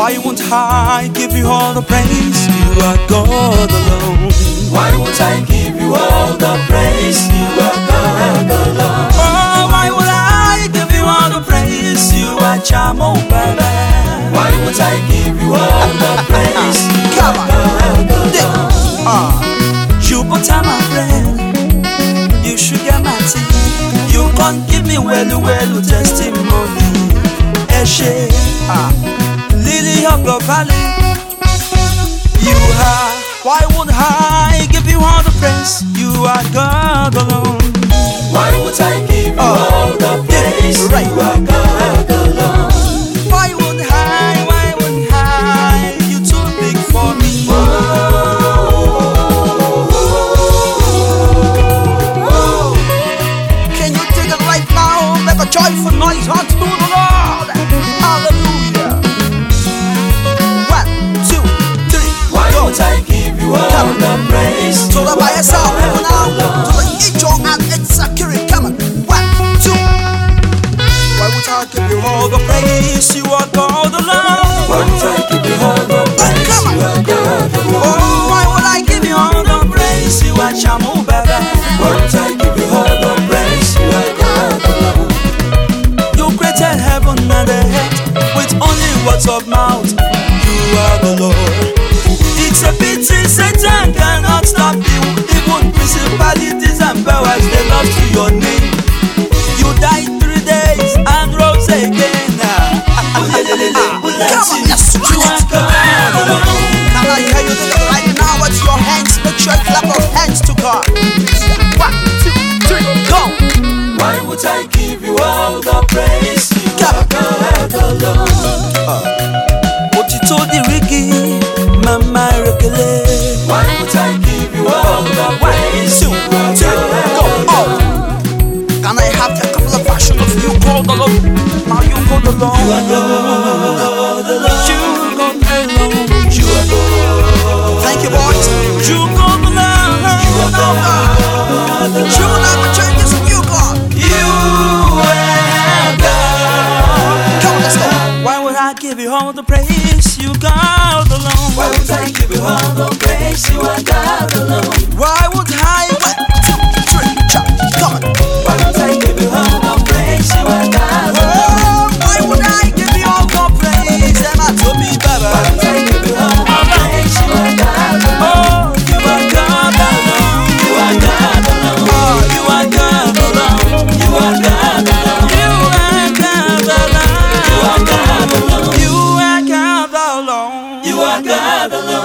Why won't I give you all the praise? You are God alone. Why won't I give you all the praise? You are God alone. Oh, why would I give you all the praise? You are Chamo Baba. Why won't I give you all the praise? You Come are on. God alone. Ah, you butter my friend. You sugar my tea. You can't give me well, well testimony. Eshe, ah, the valley. You are. Why would I give you all the praise? You are God alone. Why won't I give you Oh. all the praise? Right. You are God give you all the. Why won't I you all the praise? You clap your hands to God. One, two, three, go. Why would I give you all the praise? You Come are. God alone. Uh, Otito di Ricky, Mama Rekele. Why would I give you all the praise? two, You are three, go. Oh. Can I have a couple of version of you called alone? Now you go alone. You are God alone. Alone. You are